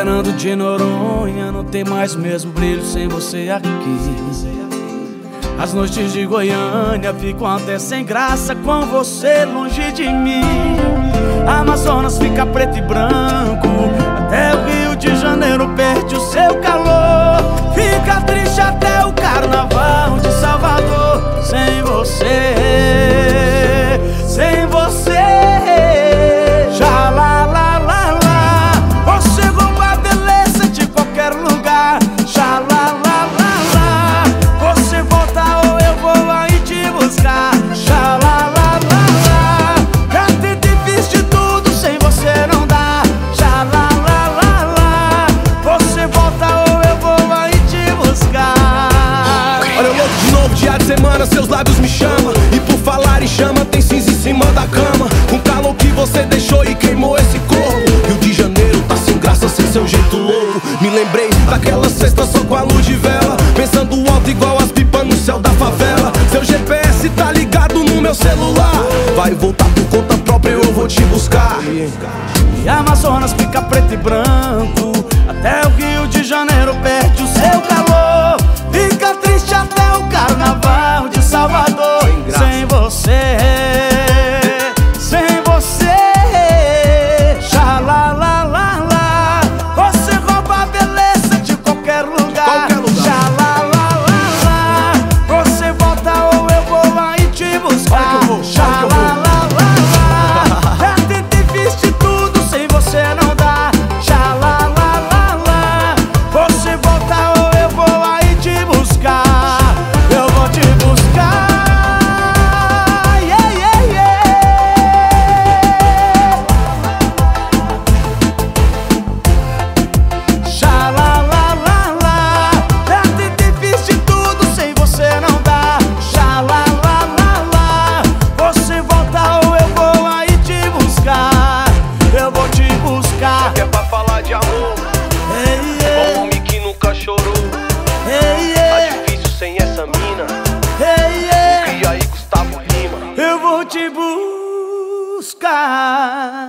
Fernando de Noronha não tem mais mesmo brilho sem você aqui. As noites de Goiânia ficam até sem graça com você longe de mim. Amazonas fica preto e branco, até o Rio de Janeiro perde o seu calor. Fica triste até o carnaval de Salvador sem você. Sem você. Semana, seus lábios me chamam E por falar em chama, tem cinza em cima da cama. Com calor que você deixou e queimou esse corpo. Rio de Janeiro tá sem graça, sem seu jeito louco Me lembrei daquela sexta só com a luz de vela. Pensando alto igual as pipas no céu da favela. Seu GPS tá ligado no meu celular. Vai voltar por conta própria, eu vou te buscar. E Amazonas fica preto e branco. Até o Rio lugar. Qualquer lugar. Já lá, lá, lá, lá. Você volta ou eu vou aí te buscar Olha que eu vou, Já 干。